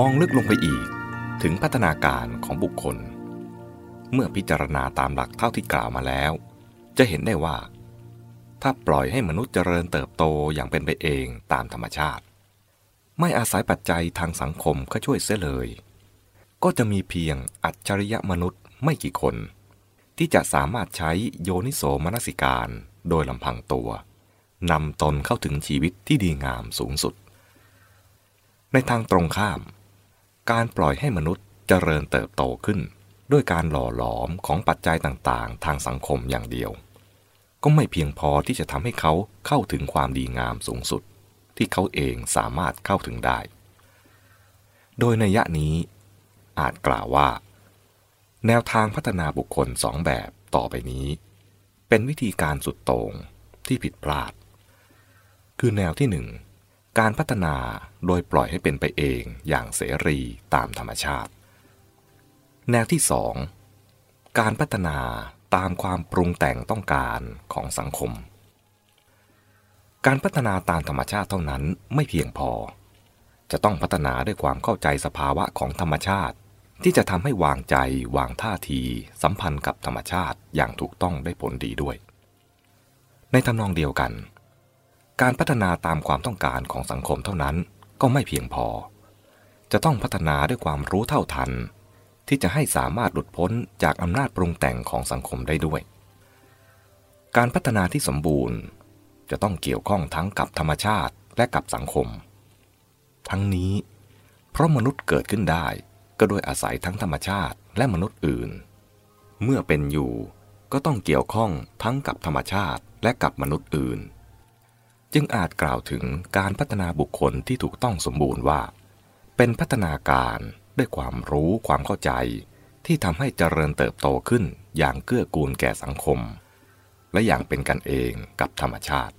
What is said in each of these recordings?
มองลึกลงไปอีกถึงพัฒนาการของบุคคล เมื่อพิจารณาตามหลักเท่าที่กล่าวมาแล้ว จะเห็นได้ว่า ถ้าปล่อยให้มนุษย์เจริญเติบโตอย่างเป็นไปเองตามธรรมชาติ ไม่อาศัยปัจจัยทางสังคมก็ช่วยเสียเลย ก็จะมีเพียงอัจฉริยะมนุษย์ไม่กี่คน ที่จะสามารถใช้โยนิโสมนสิการโดยลำพังตัวนำตนเข้าถึงชีวิตที่ดีงามสูงสุด ในทางตรงข้าม การปล่อยให้มนุษย์เจริญเติบโตขึ้น ด้วยการหล่อหลอมของปัจจัยต่างๆ ทางสังคมอย่างเดียว ก็ไม่เพียงพอที่จะทำให้เขาเข้าถึงความดีงามสูงสุด ที่เขาเองสามารถเข้าถึงได้ โดยในยะนี้อาจกล่าวว่า แนวทางพัฒนาบุคคลสองแบบต่อไปนี้ เป็นวิธีการสุดโต่งที่ผิดพลาด คือแนวที่หนึ่ง การพัฒนาโดยปล่อยให้เป็นไปเองอย่างเสรีตามธรรมชาติ แนวที่สองการพัฒนาตามความปรุงแต่งต้องการของสังคม การพัฒนาตามธรรมชาติเท่านั้นไม่เพียงพอ จะต้องพัฒนาด้วยความเข้าใจสภาวะของธรรมชาติ ที่จะทำให้วางใจวางท่าที สัมพันธ์กับธรรมชาติอย่างถูกต้องได้ผลดีด้วย ในทำนองเดียวกัน การพัฒนาตามความต้องการของสังคมเท่านั้นก็ไม่เพียงพอ จะต้องพัฒนาด้วยความรู้เท่าทัน ที่จะให้สามารถหลุดพ้นจากอำนาจปรุงแต่งของสังคมได้ด้วย การพัฒนาที่สมบูรณ์ จะต้องเกี่ยวข้องทั้งกับธรรมชาติและกับสังคม ทั้งนี้ เพราะมนุษย์เกิดขึ้นได้ก็โดยอาศัยทั้งธรรมชาติและมนุษย์อื่น เมื่อเป็นอยู่ก็ต้องเกี่ยวข้องทั้งกับธรรมชาติและกับมนุษย์อื่น จึงอาจกล่าวถึงการพัฒนาบุคคลที่ถูกต้องสมบูรณ์ว่า เป็นพัฒนาการด้วยความรู้ความเข้าใจ ที่ทำให้เจริญเติบโตขึ้นอย่างเกื้อกูลแก่สังคม และอย่างเป็นกันเองกับธรรมชาติ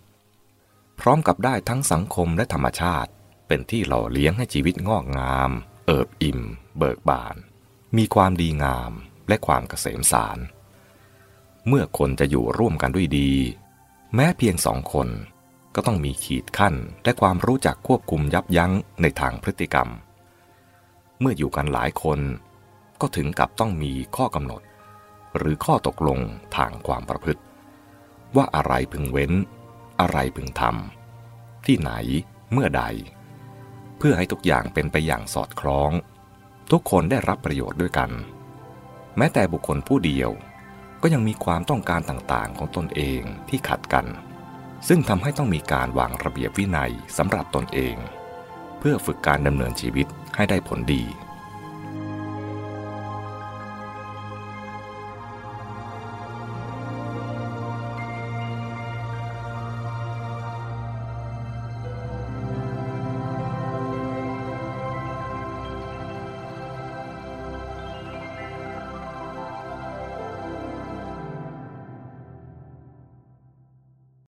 พร้อมกับได้ทั้งสังคมและธรรมชาติ เป็นที่หล่อเลี้ยงให้ชีวิตงอกงาม เอิบอิ่ม เบิกบาน มีความดีงามและความเกษมสาร เมื่อคนจะอยู่ร่วมกันด้วยดี แม้เพียงสองคน ก็ต้องมีขีดขั้นและความรู้จักควบคุมยับยั้งในทางพฤติกรรม เมื่ออยู่กันหลายคน ก็ถึงกับต้องมีข้อกำหนด หรือข้อตกลงทางความประพฤติ ว่าอะไรพึงเว้น อะไรพึงทำที่ไหนเมื่อใด เพื่อให้ทุกอย่างเป็นไปอย่างสอดคล้อง ทุกคนได้รับประโยชน์ด้วยกัน แม้แต่บุคคลผู้เดียวก็ยังมีความต้องการต่างๆของตนเองที่ขัดกัน ซึ่งทำให้ต้องมีการวางระเบียบวินัยสำหรับตนเอง เพื่อฝึกการดำเนินชีวิตให้ได้ผลดี